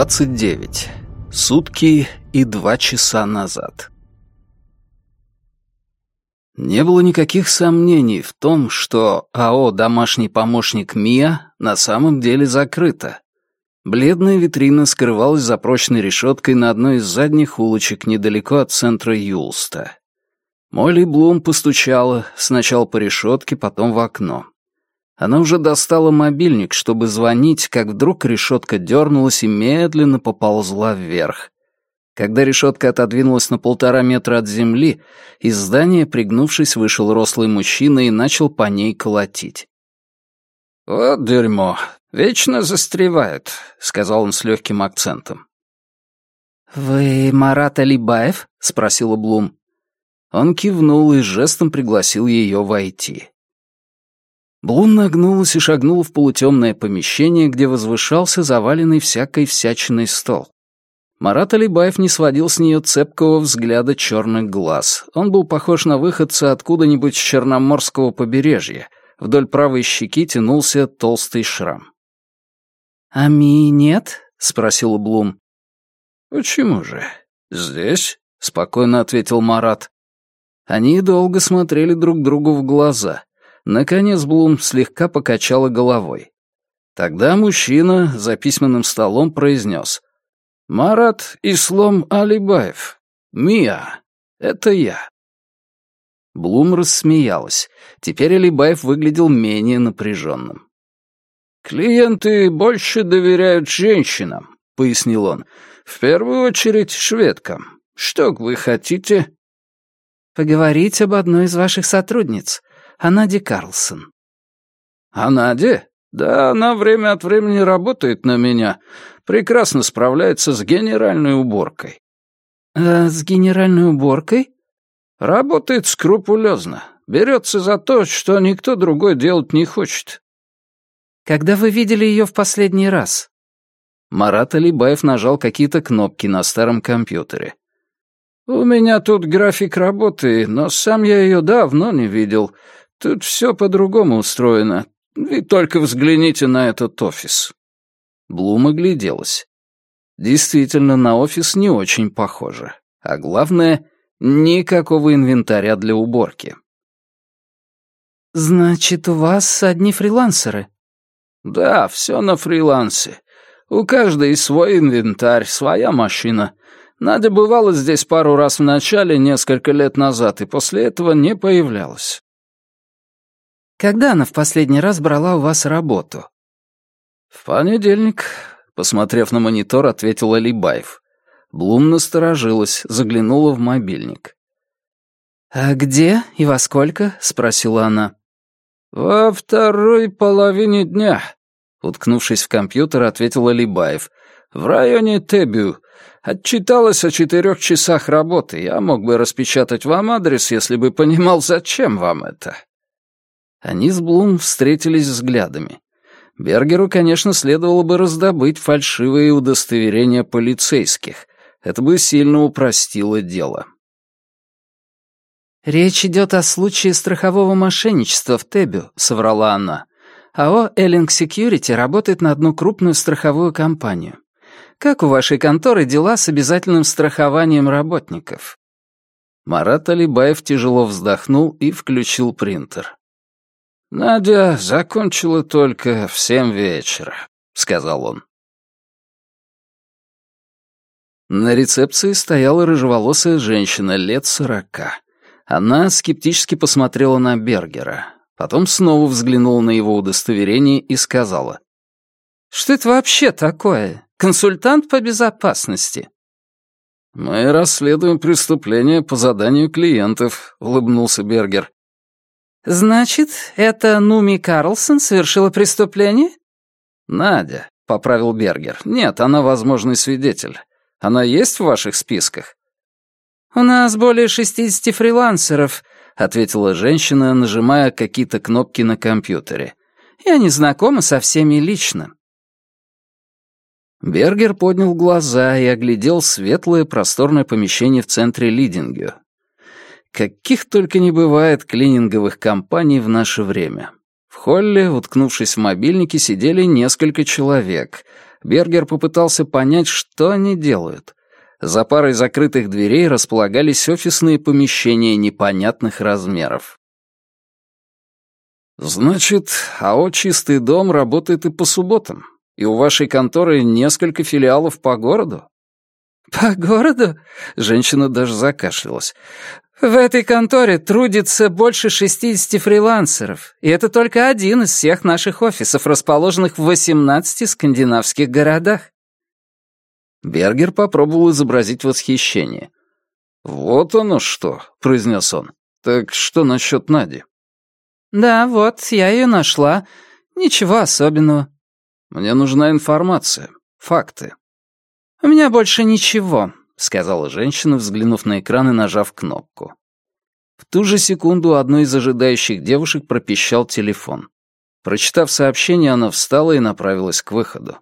29. Сутки и два часа назад. Не было никаких сомнений в том, что АО «Домашний помощник МИА» на самом деле закрыто. Бледная витрина скрывалась за прочной решеткой на одной из задних улочек недалеко от центра Юлста. Молли Блум постучала сначала по решетке, потом в окно. Она уже достала мобильник, чтобы звонить, как вдруг решетка дернулась и медленно поползла вверх. Когда решетка отодвинулась на полтора метра от земли, из здания, пригнувшись, вышел рослый мужчина и начал по ней колотить. «Вот дерьмо, вечно застревает», — сказал он с легким акцентом. «Вы Марат Алибаев?» — спросила Блум. Он кивнул и жестом пригласил ее войти. Блун нагнулась и шагнула в полутемное помещение, где возвышался заваленный всякой всячиной стол. Марат Алибаев не сводил с нее цепкого взгляда черных глаз. Он был похож на выходца откуда-нибудь с Черноморского побережья. Вдоль правой щеки тянулся толстый шрам. «Ами нет?» — спросила Блум. «Почему же? Здесь?» — спокойно ответил Марат. Они долго смотрели друг другу в глаза. Наконец Блум слегка покачала головой. Тогда мужчина за письменным столом произнес. «Марат Ислом Алибаев. Мия. Это я». Блум рассмеялась. Теперь Алибаев выглядел менее напряженным. «Клиенты больше доверяют женщинам», — пояснил он. «В первую очередь шведкам. Что вы хотите?» «Поговорить об одной из ваших сотрудниц о Наде Карлсон». «О Наде? Да, она время от времени работает на меня. Прекрасно справляется с генеральной уборкой». «Э, «С генеральной уборкой?» «Работает скрупулезно. Берется за то, что никто другой делать не хочет». «Когда вы видели ее в последний раз?» Марат Алибаев нажал какие-то кнопки на старом компьютере. «У меня тут график работы, но сам я ее давно не видел. Тут все по-другому устроено. И только взгляните на этот офис». Блум огляделась. Действительно, на офис не очень похоже. А главное, никакого инвентаря для уборки. «Значит, у вас одни фрилансеры?» «Да, все на фрилансе. У каждой свой инвентарь, своя машина. Надя бывала здесь пару раз в начале, несколько лет назад, и после этого не появлялась. Когда она в последний раз брала у вас работу? В понедельник, посмотрев на монитор, ответил Алибаев. Блум насторожилась, заглянула в мобильник. «А где и во сколько?» — спросила она. «Во второй половине дня», — уткнувшись в компьютер, ответил Алибаев. «В районе Тебю. Отчиталась о четырех часах работы. Я мог бы распечатать вам адрес, если бы понимал, зачем вам это». Они с Блум встретились взглядами. Бергеру, конечно, следовало бы раздобыть фальшивые удостоверения полицейских. Это бы сильно упростило дело. «Речь идет о случае страхового мошенничества в Тебю», — соврала она. «АО «Эллинг Секьюрити» работает на одну крупную страховую компанию. Как у вашей конторы дела с обязательным страхованием работников?» Марат Алибаев тяжело вздохнул и включил принтер. «Надя закончила только в семь вечера», — сказал он. На рецепции стояла рыжеволосая женщина лет сорока. Она скептически посмотрела на Бергера, потом снова взглянула на его удостоверение и сказала. «Что это вообще такое? Консультант по безопасности?» «Мы расследуем преступления по заданию клиентов», — улыбнулся Бергер. «Значит, это Нуми Карлсон совершила преступление?» «Надя», — поправил Бергер. «Нет, она возможный свидетель. Она есть в ваших списках?» «У нас более шестидесяти фрилансеров», — ответила женщина, нажимая какие-то кнопки на компьютере. «Я не знакома со всеми лично». Бергер поднял глаза и оглядел светлое просторное помещение в центре Лидингю, Каких только не бывает клининговых компаний в наше время. В холле, уткнувшись в мобильники, сидели несколько человек. Бергер попытался понять, что они делают. За парой закрытых дверей располагались офисные помещения непонятных размеров. «Значит, АО «Чистый дом» работает и по субботам, и у вашей конторы несколько филиалов по городу?» «По городу?» — женщина даже закашлялась. «В этой конторе трудится больше 60 фрилансеров, и это только один из всех наших офисов, расположенных в 18 скандинавских городах». Бергер попробовал изобразить восхищение. «Вот оно что», — произнес он. «Так что насчет Нади?» «Да, вот, я ее нашла. Ничего особенного». «Мне нужна информация, факты». «У меня больше ничего», — сказала женщина, взглянув на экран и нажав кнопку. В ту же секунду одной из ожидающих девушек пропищал телефон. Прочитав сообщение, она встала и направилась к выходу.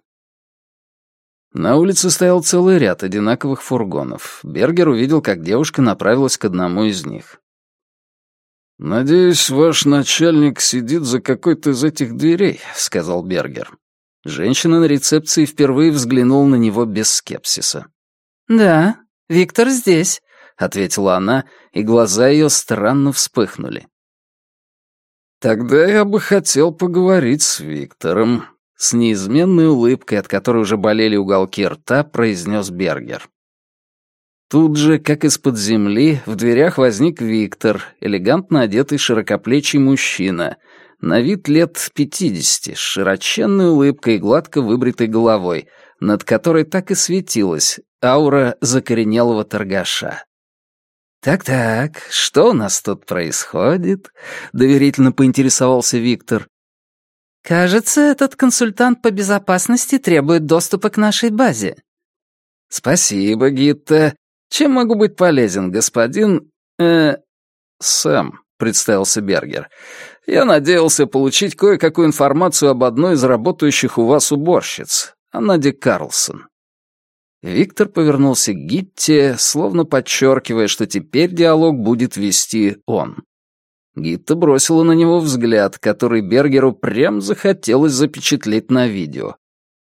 На улице стоял целый ряд одинаковых фургонов. Бергер увидел, как девушка направилась к одному из них. «Надеюсь, ваш начальник сидит за какой-то из этих дверей», — сказал Бергер. Женщина на рецепции впервые взглянула на него без скепсиса. «Да, Виктор здесь», — ответила она, и глаза ее странно вспыхнули. «Тогда я бы хотел поговорить с Виктором», — с неизменной улыбкой, от которой уже болели уголки рта, произнес Бергер. Тут же, как из-под земли, в дверях возник Виктор, элегантно одетый широкоплечий мужчина, на вид лет пятидесяти, с широченной улыбкой и гладко выбритой головой, над которой так и светилась аура закоренелого торгаша. «Так-так, что у нас тут происходит?» — доверительно поинтересовался Виктор. «Кажется, этот консультант по безопасности требует доступа к нашей базе». «Спасибо, Гитта. Чем могу быть полезен, господин... э... Сэм», — представился Бергер. «Я надеялся получить кое-какую информацию об одной из работающих у вас уборщиц, Наде Карлсон». Виктор повернулся к Гитте, словно подчеркивая, что теперь диалог будет вести он. Гитта бросила на него взгляд, который Бергеру прям захотелось запечатлеть на видео.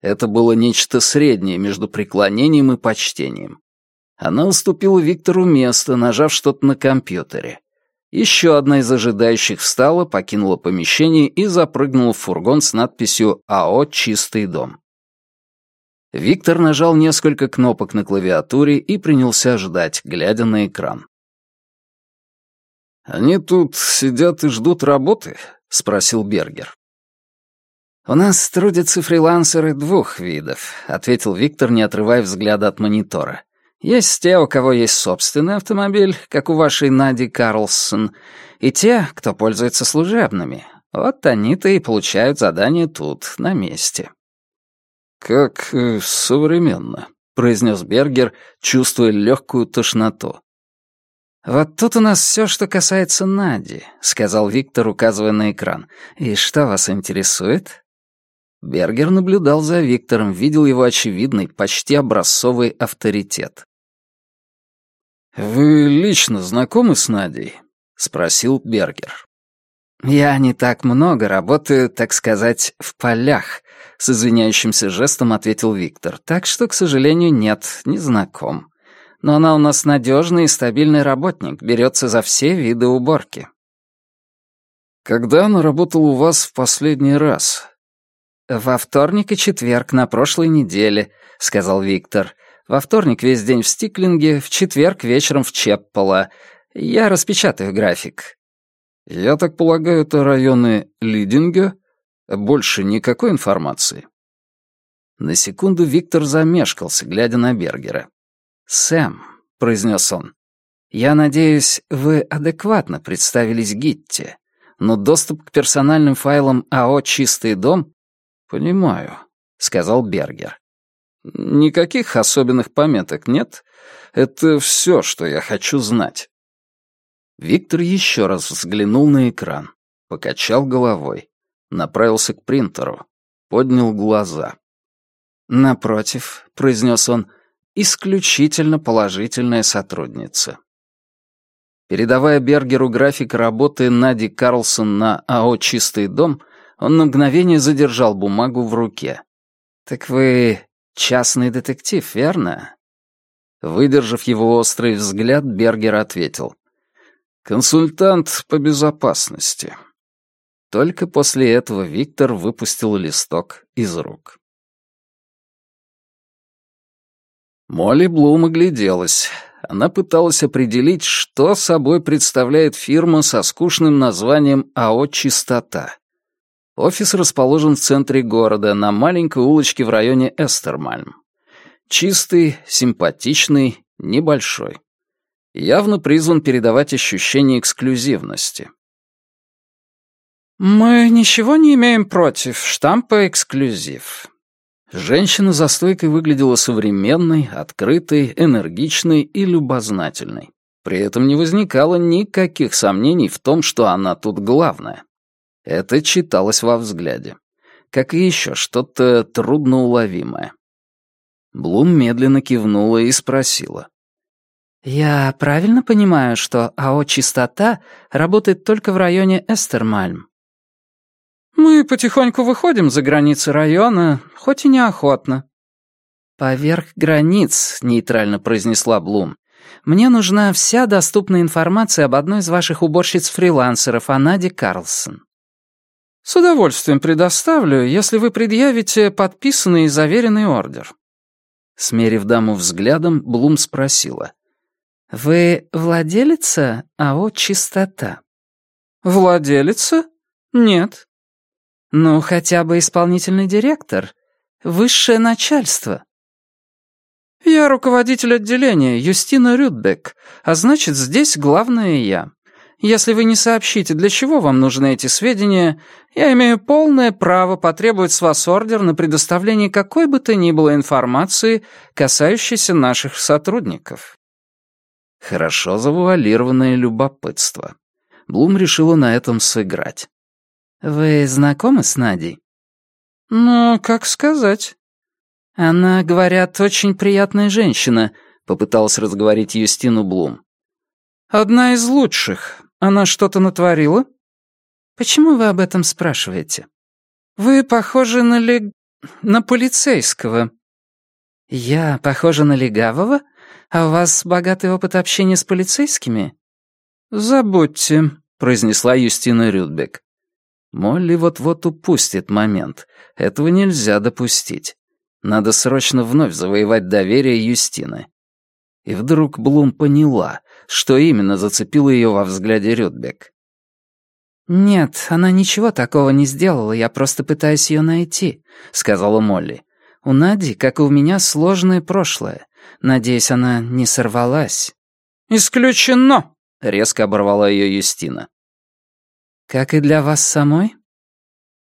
Это было нечто среднее между преклонением и почтением. Она уступила Виктору место, нажав что-то на компьютере. Еще одна из ожидающих встала, покинула помещение и запрыгнула в фургон с надписью «АО Чистый дом». Виктор нажал несколько кнопок на клавиатуре и принялся ждать, глядя на экран. «Они тут сидят и ждут работы?» — спросил Бергер. «У нас трудятся фрилансеры двух видов», — ответил Виктор, не отрывая взгляда от монитора. Есть те, у кого есть собственный автомобиль, как у вашей Нади Карлсон, и те, кто пользуется служебными. Вот они-то и получают задание тут, на месте». «Как э, современно», — произнес Бергер, чувствуя легкую тошноту. «Вот тут у нас все, что касается Нади», — сказал Виктор, указывая на экран. «И что вас интересует?» Бергер наблюдал за Виктором, видел его очевидный, почти образцовый авторитет. «Вы лично знакомы с Надей?» — спросил Бергер. «Я не так много работаю, так сказать, в полях», — с извиняющимся жестом ответил Виктор. «Так что, к сожалению, нет, не знаком. Но она у нас надежный и стабильный работник, берется за все виды уборки». «Когда она работала у вас в последний раз?» «Во вторник и четверг на прошлой неделе», — сказал Виктор. Во вторник весь день в Стиклинге, в четверг вечером в Чеппола. Я распечатаю график». «Я так полагаю, это районы Лидинга? Больше никакой информации?» На секунду Виктор замешкался, глядя на Бергера. «Сэм», — произнес он, — «я надеюсь, вы адекватно представились Гитте, но доступ к персональным файлам АО «Чистый дом» «Понимаю», — сказал Бергер. Никаких особенных пометок нет. Это все, что я хочу знать. Виктор еще раз взглянул на экран, покачал головой, направился к принтеру, поднял глаза. «Напротив», — произнес он, — «исключительно положительная сотрудница». Передавая Бергеру график работы Нади Карлсон на АО «Чистый дом», он на мгновение задержал бумагу в руке. «Так вы частный детектив, верно?» Выдержав его острый взгляд, Бергер ответил. «Консультант по безопасности». Только после этого Виктор выпустил листок из рук. Молли Блум огляделась. Она пыталась определить, что собой представляет фирма со скучным названием АО «Чистота». Офис расположен в центре города, на маленькой улочке в районе Эстермальм. Чистый, симпатичный, небольшой. Явно призван передавать ощущение эксклюзивности. «Мы ничего не имеем против штампа «эксклюзив». Женщина за стойкой выглядела современной, открытой, энергичной и любознательной. При этом не возникало никаких сомнений в том, что она тут главная. Это читалось во взгляде. Как и еще что-то трудноуловимое. Блум медленно кивнула и спросила. «Я правильно понимаю, что АО «Чистота» работает только в районе Эстермальм?» «Мы потихоньку выходим за границы района, хоть и неохотно». «Поверх границ», — нейтрально произнесла Блум. «Мне нужна вся доступная информация об одной из ваших уборщиц-фрилансеров, о Наде Карлсон». «С удовольствием предоставлю, если вы предъявите подписанный и заверенный ордер». Смерив даму взглядом, Блум спросила. «Вы владелица АО «Чистота»?» «Владелица? Нет». «Ну, хотя бы исполнительный директор. Высшее начальство». «Я руководитель отделения, Юстина Рюдбек, а значит, здесь главное я. Если вы не сообщите, для чего вам нужны эти сведения, я имею полное право потребовать с вас ордер на предоставление какой бы то ни было информации, касающейся наших сотрудников». Хорошо завуалированное любопытство. Блум решила на этом сыграть. «Вы знакомы с Надей?» «Ну, как сказать?» «Она, говорят, очень приятная женщина», — попыталась разговорить Юстину Блум. «Одна из лучших. Она что-то натворила?» «Почему вы об этом спрашиваете?» «Вы похожи на лег... на полицейского». «Я похожа на легавого? А у вас богатый опыт общения с полицейскими?» «Забудьте», — произнесла Юстина Рюдбек. Молли вот-вот упустит момент. Этого нельзя допустить. Надо срочно вновь завоевать доверие Юстины. И вдруг Блум поняла, что именно зацепило ее во взгляде Рюдбек. «Нет, она ничего такого не сделала, я просто пытаюсь ее найти», — сказала Молли. «У Нади, как и у меня, сложное прошлое. Надеюсь, она не сорвалась». «Исключено!» — резко оборвала ее Юстина. «Как и для вас самой?»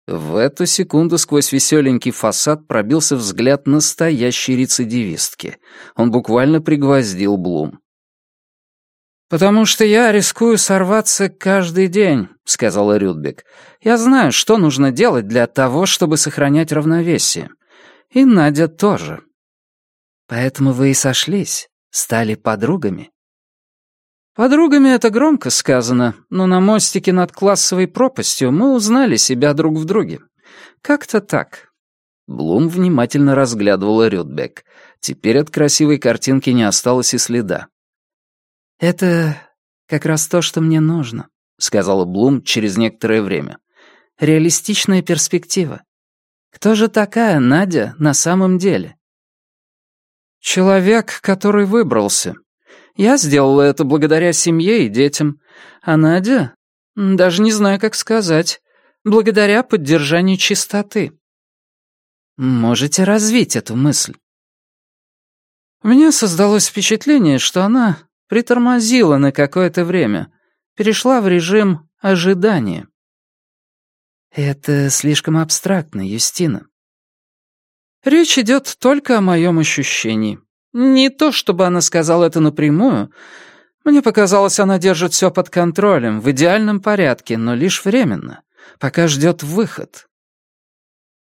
В эту секунду сквозь веселенький фасад пробился взгляд настоящей рецидивистки. Он буквально пригвоздил Блум. «Потому что я рискую сорваться каждый день», — сказала Рюдбек. «Я знаю, что нужно делать для того, чтобы сохранять равновесие. И Надя тоже». «Поэтому вы и сошлись, стали подругами». «Подругами это громко сказано, но на мостике над классовой пропастью мы узнали себя друг в друге. Как-то так». Блум внимательно разглядывала Рюдбек. Теперь от красивой картинки не осталось и следа. «Это как раз то, что мне нужно», — сказала Блум через некоторое время. «Реалистичная перспектива. Кто же такая Надя на самом деле?» «Человек, который выбрался. Я сделала это благодаря семье и детям. А Надя? Даже не знаю, как сказать. Благодаря поддержанию чистоты». «Можете развить эту мысль?» У меня создалось впечатление, что она Притормозила на какое-то время. Перешла в режим ожидания. Это слишком абстрактно, Юстина. Речь идет только о моем ощущении. Не то, чтобы она сказала это напрямую. Мне показалось, она держит все под контролем, в идеальном порядке, но лишь временно, пока ждет выход.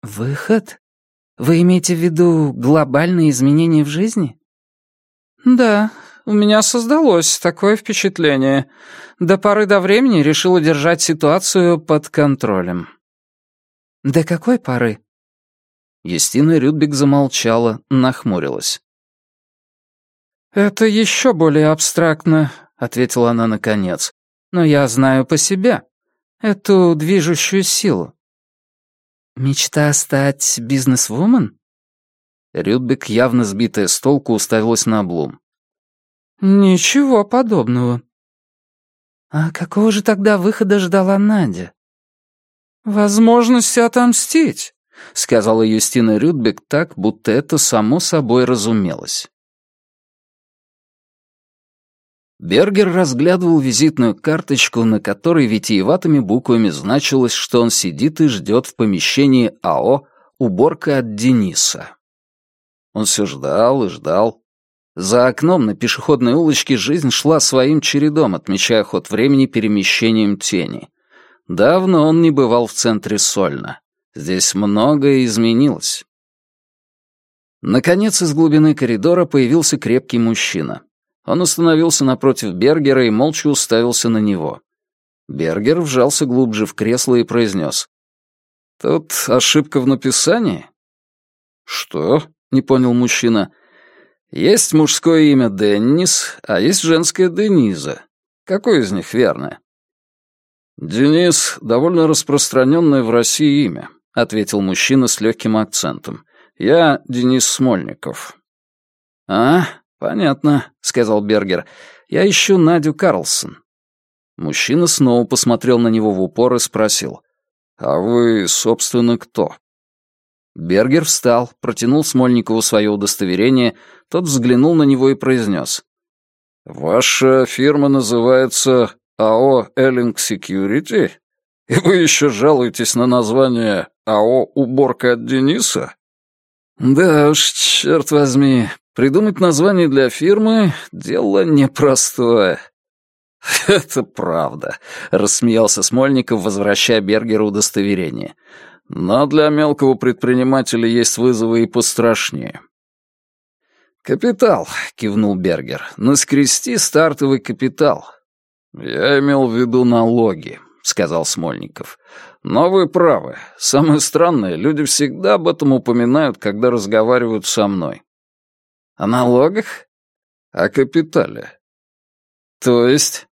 Выход? Вы имеете в виду глобальные изменения в жизни? Да, у меня создалось такое впечатление. До поры до времени решила держать ситуацию под контролем. До какой поры? Юстина Рюдбек замолчала, нахмурилась. «Это еще более абстрактно», — ответила она наконец. «Но я знаю по себе. Эту движущую силу». «Мечта стать бизнесвумен?» Рюдбек, явно сбитая с толку, уставилась на Блум. «Ничего подобного». «А какого же тогда выхода ждала Надя?» «Возможности отомстить», — сказала Юстина Рюдбек так, будто это само собой разумелось. Бергер разглядывал визитную карточку, на которой витиеватыми буквами значилось, что он сидит и ждет в помещении АО «Уборка от Дениса». Он все ждал и ждал. За окном на пешеходной улочке жизнь шла своим чередом, отмечая ход времени перемещением тени. Давно он не бывал в центре Сольна. Здесь многое изменилось. Наконец из глубины коридора появился крепкий мужчина. Он остановился напротив Бергера и молча уставился на него. Бергер вжался глубже в кресло и произнес. «Тут ошибка в написании?» «Что?» — не понял мужчина. «Есть мужское имя Деннис, а есть женское Дениза. Какое из них верное?» «Денис — довольно распространенное в России имя», — ответил мужчина с легким акцентом. «Я Денис Смольников». «А, «Понятно», — сказал Бергер. «Я ищу Надю Карлсон». Мужчина снова посмотрел на него в упор и спросил. «А вы, собственно, кто?» Бергер встал, протянул Смольникову свое удостоверение, тот взглянул на него и произнес. «Ваша фирма называется АО «Эллинг Секьюрити»? И вы еще жалуетесь на название АО «Уборка от Дениса»?» «Да уж, черт возьми, Придумать название для фирмы — дело непростое. «Это правда», — рассмеялся Смольников, возвращая Бергеру удостоверение. «Но для мелкого предпринимателя есть вызовы и пострашнее». «Капитал», — кивнул Бергер. «Наскрести стартовый капитал». «Я имел в виду налоги», — сказал Смольников. «Но вы правы. Самое странное, люди всегда об этом упоминают, когда разговаривают со мной. О налогах? О капитале. То есть?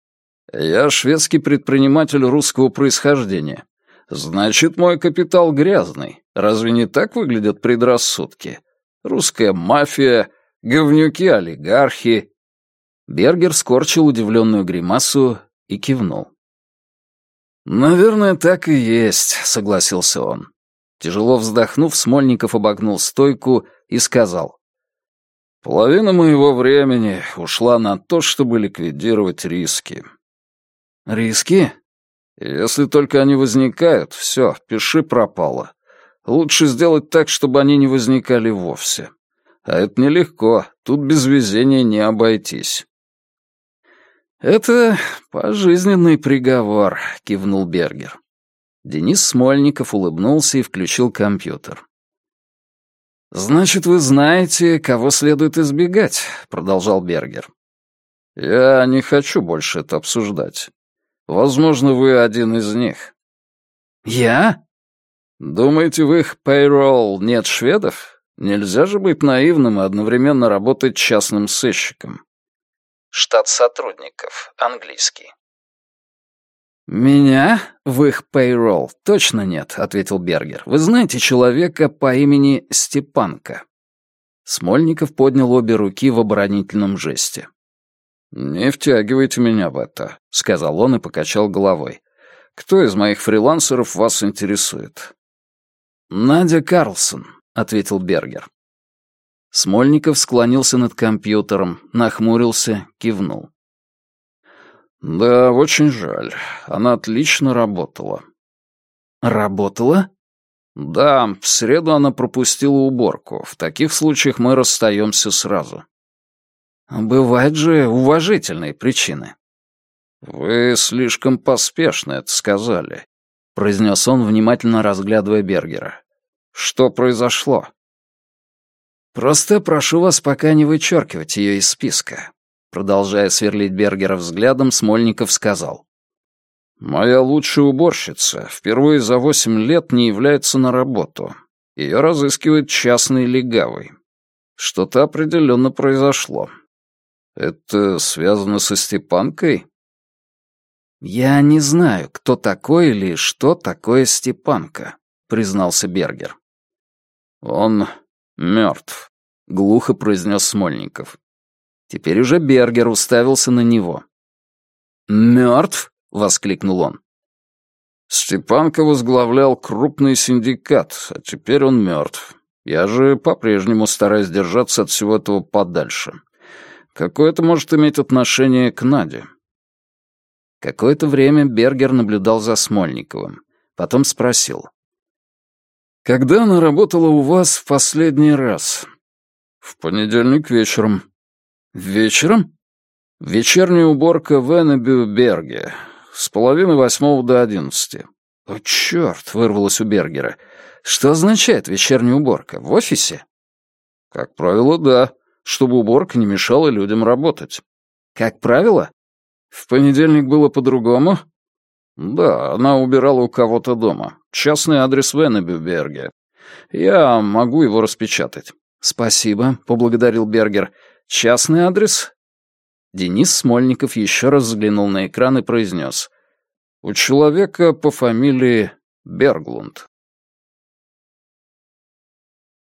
Я шведский предприниматель русского происхождения. Значит, мой капитал грязный. Разве не так выглядят предрассудки? Русская мафия, говнюки-олигархи. Бергер скорчил удивленную гримасу и кивнул. «Наверное, так и есть», — согласился он. Тяжело вздохнув, Смольников обогнул стойку и сказал. Половина моего времени ушла на то, чтобы ликвидировать риски. Риски? Если только они возникают, все, пиши пропало. Лучше сделать так, чтобы они не возникали вовсе. А это нелегко, тут без везения не обойтись. «Это пожизненный приговор», — кивнул Бергер. Денис Смольников улыбнулся и включил компьютер. «Значит, вы знаете, кого следует избегать», — продолжал Бергер. «Я не хочу больше это обсуждать. Возможно, вы один из них». «Я?» «Думаете, в их payroll нет шведов? Нельзя же быть наивным и одновременно работать частным сыщиком». Штат сотрудников. Английский. «Меня в их payroll точно нет», — ответил Бергер. «Вы знаете человека по имени Степанка?» Смольников поднял обе руки в оборонительном жесте. «Не втягивайте меня в это», — сказал он и покачал головой. «Кто из моих фрилансеров вас интересует?» «Надя Карлсон», — ответил Бергер. Смольников склонился над компьютером, нахмурился, кивнул. «Да, очень жаль. Она отлично работала». «Работала?» «Да, в среду она пропустила уборку. В таких случаях мы расстаемся сразу». «Бывают же уважительные причины». «Вы слишком поспешно это сказали», — произнес он, внимательно разглядывая Бергера. «Что произошло?» «Просто прошу вас пока не вычеркивать ее из списка. Продолжая сверлить Бергера взглядом, Смольников сказал. «Моя лучшая уборщица впервые за восемь лет не является на работу. Ее разыскивает частный легавый. Что-то определенно произошло. Это связано со Степанкой? «Я не знаю, кто такой или что такое Степанка», — признался Бергер. «Он мертв», — глухо произнес Смольников. Теперь уже Бергер уставился на него. «Мертв?» — воскликнул он. Степанка возглавлял крупный синдикат, а теперь он мертв. Я же по-прежнему стараюсь держаться от всего этого подальше. Какое это может иметь отношение к Наде? Какое-то время Бергер наблюдал за Смольниковым. Потом спросил. «Когда она работала у вас в последний раз?» «В понедельник вечером». «Вечером?» «Вечерняя уборка в Эннебю-Берге. С половины восьмого до одиннадцати». «О, черт!» — вырвалось у Бергера. «Что означает вечерняя уборка? В офисе?» «Как правило, да. Чтобы уборка не мешала людям работать». «Как правило?» «В понедельник было по-другому?» «Да, она убирала у кого-то дома. Частный адрес в Эннебюберге. Я могу его распечатать». «Спасибо», — поблагодарил Бергер. «Частный адрес?» Денис Смольников еще раз взглянул на экран и произнес. «У человека по фамилии Берглунд».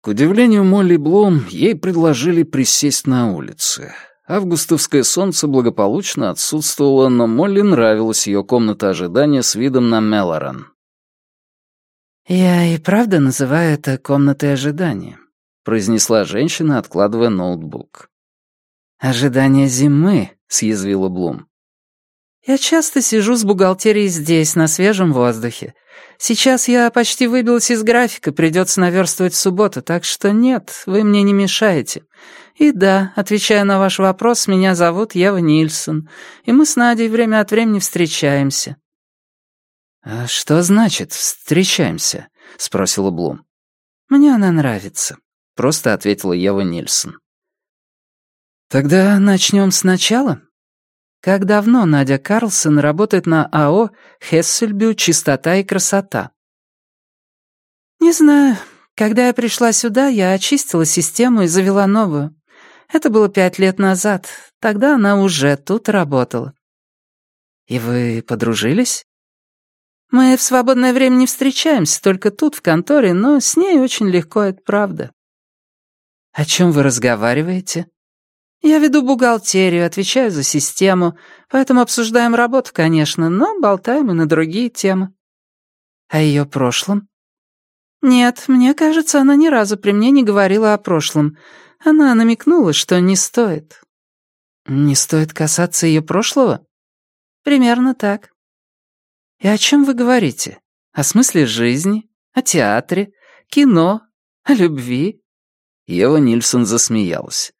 К удивлению Молли Блум, ей предложили присесть на улице. Августовское солнце благополучно отсутствовало, но Молли нравилась ее комната ожидания с видом на Мелоран. «Я и правда называю это комнатой ожидания», — произнесла женщина, откладывая ноутбук. «Ожидание зимы», — съязвила Блум. «Я часто сижу с бухгалтерией здесь, на свежем воздухе. Сейчас я почти выбилась из графика, придется наверстывать в субботу, так что нет, вы мне не мешаете. И да, отвечая на ваш вопрос, меня зовут Ева Нильсон, и мы с Надей время от времени встречаемся». «А что значит «встречаемся»?» — спросила Блум. «Мне она нравится», — просто ответила Ева Нильсон. «Тогда начнем сначала», как давно Надя Карлсон работает на АО «Хессельбю. Чистота и красота»?» «Не знаю. Когда я пришла сюда, я очистила систему и завела новую. Это было пять лет назад. Тогда она уже тут работала». «И вы подружились?» «Мы в свободное время не встречаемся, только тут, в конторе, но с ней очень легко, это правда». «О чем вы разговариваете?» Я веду бухгалтерию, отвечаю за систему, поэтому обсуждаем работу, конечно, но болтаем и на другие темы. О ее прошлом? Нет, мне кажется, она ни разу при мне не говорила о прошлом. Она намекнула, что не стоит. Не стоит касаться ее прошлого? Примерно так. И о чем вы говорите? О смысле жизни? О театре? Кино? О любви? Ева Нильсон засмеялась.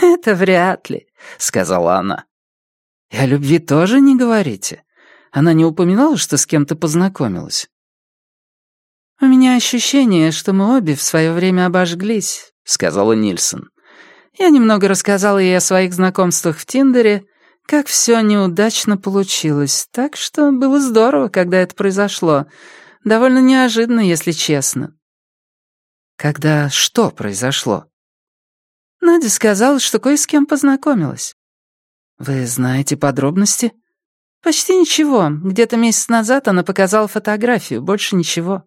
«Это вряд ли», — сказала она. «И о любви тоже не говорите? Она не упоминала, что с кем-то познакомилась?» «У меня ощущение, что мы обе в свое время обожглись», — сказала Нильсон. «Я немного рассказала ей о своих знакомствах в Тиндере, как все неудачно получилось, так что было здорово, когда это произошло. Довольно неожиданно, если честно». «Когда что произошло?» Надя сказала, что кое с кем познакомилась. Вы знаете подробности? Почти ничего. Где-то месяц назад она показала фотографию, больше ничего.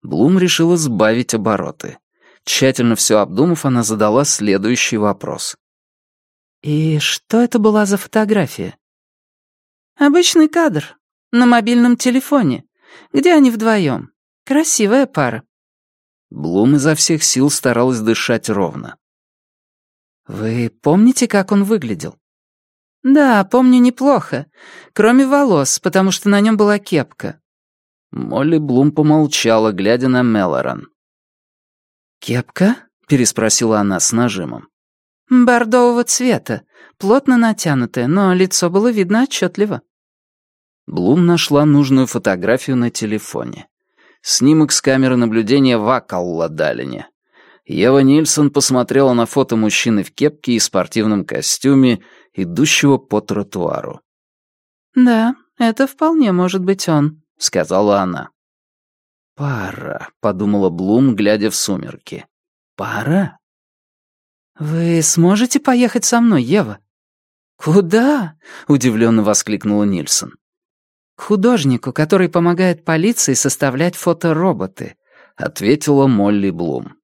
Блум решила сбавить обороты. Тщательно все обдумав, она задала следующий вопрос. «И что это была за фотография?» «Обычный кадр. На мобильном телефоне. Где они вдвоем. Красивая пара». Блум изо всех сил старалась дышать ровно. «Вы помните, как он выглядел?» «Да, помню неплохо. Кроме волос, потому что на нем была кепка». Молли Блум помолчала, глядя на Мелоран. «Кепка?» — переспросила она с нажимом. «Бордового цвета, плотно натянутая, но лицо было видно отчетливо». Блум нашла нужную фотографию на телефоне. Снимок с камеры наблюдения в Акалладалине. Ева Нильсон посмотрела на фото мужчины в кепке и спортивном костюме, идущего по тротуару. «Да, это вполне может быть он», — сказала она. «Пара», — подумала Блум, глядя в сумерки. «Пара?» «Вы сможете поехать со мной, Ева?» «Куда?» — удивленно воскликнула Нильсон. «К художнику, который помогает полиции составлять фотороботы», — ответила Молли Блум.